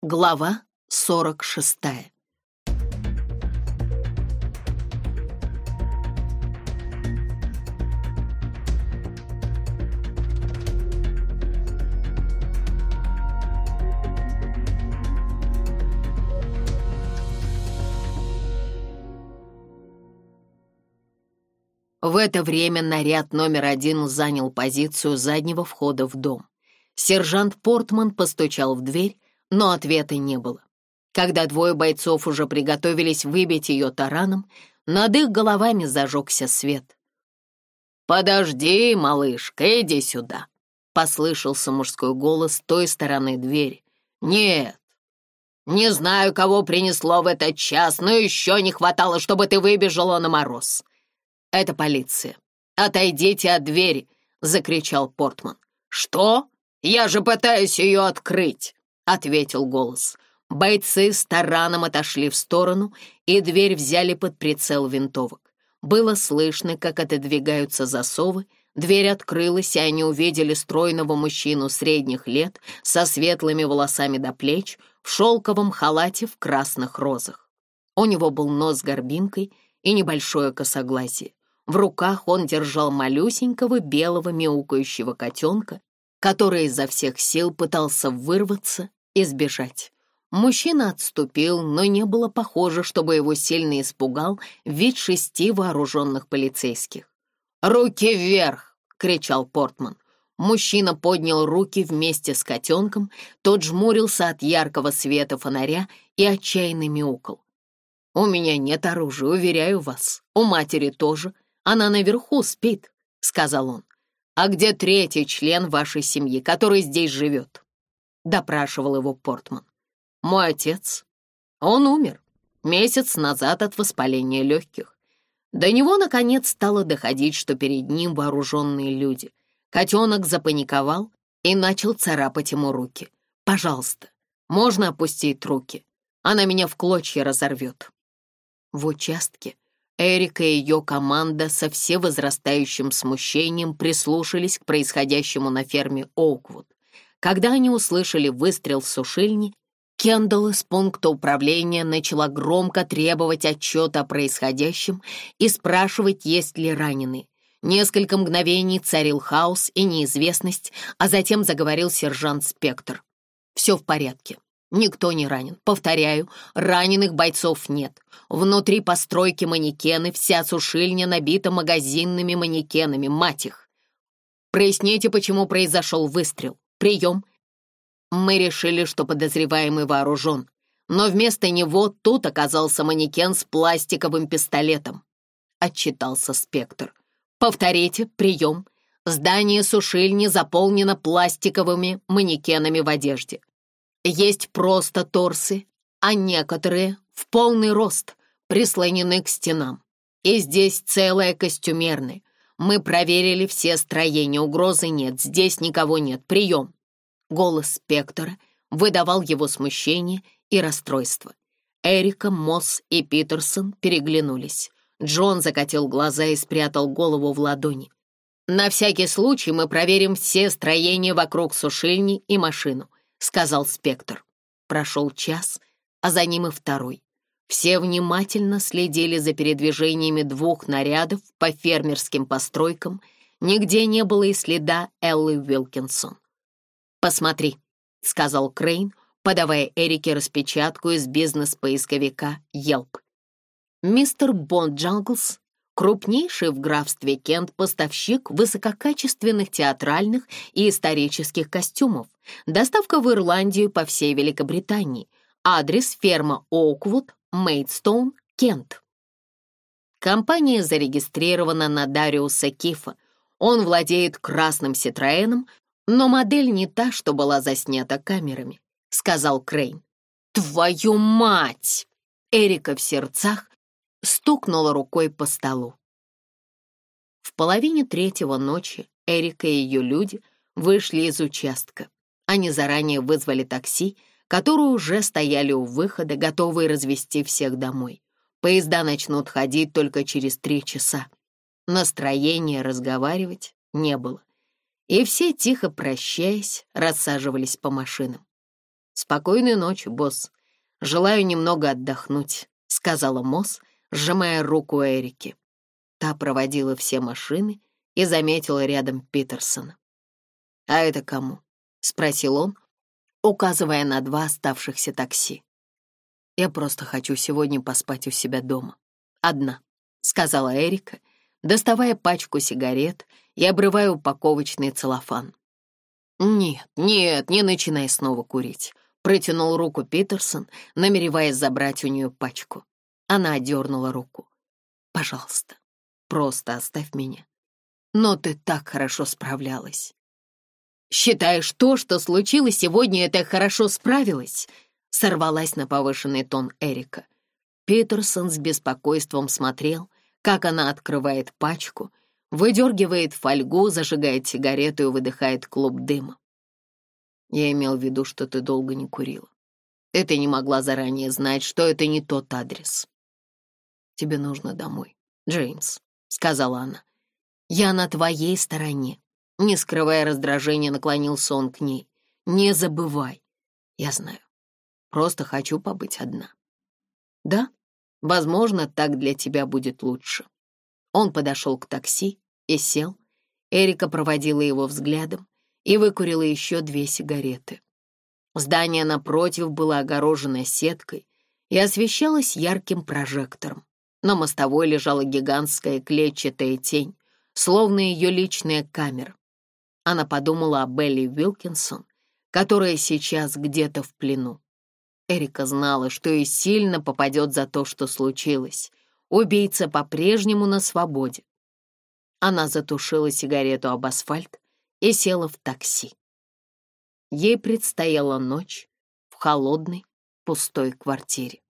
Глава 46 В это время наряд номер один занял позицию заднего входа в дом. Сержант Портман постучал в дверь, но ответа не было. Когда двое бойцов уже приготовились выбить ее тараном, над их головами зажегся свет. «Подожди, малышка, иди сюда!» — послышался мужской голос с той стороны двери. «Нет, не знаю, кого принесло в этот час, но еще не хватало, чтобы ты выбежала на мороз. Это полиция. Отойдите от двери!» — закричал Портман. «Что? Я же пытаюсь ее открыть!» ответил голос. Бойцы с тараном отошли в сторону, и дверь взяли под прицел винтовок. Было слышно, как отодвигаются засовы, дверь открылась, и они увидели стройного мужчину средних лет со светлыми волосами до плеч, в шелковом халате в красных розах. У него был нос с горбинкой и небольшое косоглазие. В руках он держал малюсенького белого мяукающего котенка, который изо всех сил пытался вырваться избежать. Мужчина отступил, но не было похоже, чтобы его сильно испугал вид шести вооруженных полицейских. «Руки вверх!» — кричал Портман. Мужчина поднял руки вместе с котенком, тот жмурился от яркого света фонаря и отчаянно мяукал. «У меня нет оружия, уверяю вас. У матери тоже. Она наверху спит», — сказал он. «А где третий член вашей семьи, который здесь живет?» — допрашивал его Портман. «Мой отец. Он умер месяц назад от воспаления легких. До него, наконец, стало доходить, что перед ним вооруженные люди. Котенок запаниковал и начал царапать ему руки. «Пожалуйста, можно опустить руки? Она меня в клочья разорвет». В участке Эрика и ее команда со всевозрастающим смущением прислушались к происходящему на ферме Оуквуд. Когда они услышали выстрел в сушильни, Кендалл из пункта управления начала громко требовать отчет о происходящем и спрашивать, есть ли раненые. Несколько мгновений царил хаос и неизвестность, а затем заговорил сержант Спектр. «Все в порядке. Никто не ранен. Повторяю, раненых бойцов нет. Внутри постройки манекены, вся сушильня набита магазинными манекенами, мать их. Проясните, почему произошел выстрел. Прием!» Мы решили, что подозреваемый вооружен, но вместо него тут оказался манекен с пластиковым пистолетом. Отчитался спектр. «Повторите, прием!» Здание сушильни заполнено пластиковыми манекенами в одежде. Есть просто торсы, а некоторые в полный рост прислонены к стенам. И здесь целая костюмерная, мы проверили все строения, угрозы нет, здесь никого нет. Прием!» Голос спектра выдавал его смущение и расстройство. Эрика, Мосс и Питерсон переглянулись. Джон закатил глаза и спрятал голову в ладони. «На всякий случай мы проверим все строения вокруг сушильни и машину», — сказал спектр. Прошел час, а за ним и второй. Все внимательно следили за передвижениями двух нарядов по фермерским постройкам. Нигде не было и следа Эллы Уилкинсон. «Посмотри», — сказал Крейн, подавая Эрике распечатку из бизнес-поисковика Yelp. Мистер Бонд Джанглс, крупнейший в графстве Кент поставщик высококачественных театральных и исторических костюмов, доставка в Ирландию по всей Великобритании, адрес ферма Оуквуд, Мейдстоун, Кент. Компания зарегистрирована на Дариуса Кифа. Он владеет красным Ситроеном, но модель не та, что была заснята камерами, сказал Крейн. Твою мать! Эрика в сердцах стукнула рукой по столу. В половине третьего ночи Эрика и ее люди вышли из участка. Они заранее вызвали такси, которые уже стояли у выхода, готовые развести всех домой. Поезда начнут ходить только через три часа. Настроения разговаривать не было. И все, тихо прощаясь, рассаживались по машинам. «Спокойной ночи, босс. Желаю немного отдохнуть», — сказала Мосс, сжимая руку Эрики. Та проводила все машины и заметила рядом Питерсона. «А это кому?» — спросил он, указывая на два оставшихся такси. «Я просто хочу сегодня поспать у себя дома. Одна», — сказала Эрика, доставая пачку сигарет и обрывая упаковочный целлофан. «Нет, нет, не начинай снова курить», — протянул руку Питерсон, намереваясь забрать у нее пачку. Она отдернула руку. «Пожалуйста, просто оставь меня». «Но ты так хорошо справлялась. «Считаешь, то, что случилось сегодня, это хорошо справилось?» — сорвалась на повышенный тон Эрика. Питерсон с беспокойством смотрел, как она открывает пачку, выдергивает фольгу, зажигает сигарету и выдыхает клуб дыма. «Я имел в виду, что ты долго не курила. И ты не могла заранее знать, что это не тот адрес. Тебе нужно домой, Джеймс», — сказала она. «Я на твоей стороне. Не скрывая раздражения, наклонился он к ней. «Не забывай. Я знаю. Просто хочу побыть одна». «Да, возможно, так для тебя будет лучше». Он подошел к такси и сел. Эрика проводила его взглядом и выкурила еще две сигареты. Здание напротив было огорожено сеткой и освещалось ярким прожектором. На мостовой лежала гигантская клетчатая тень, словно ее личная камера. Она подумала о Белли Вилкинсон, которая сейчас где-то в плену. Эрика знала, что и сильно попадет за то, что случилось. Убийца по-прежнему на свободе. Она затушила сигарету об асфальт и села в такси. Ей предстояла ночь в холодной, пустой квартире.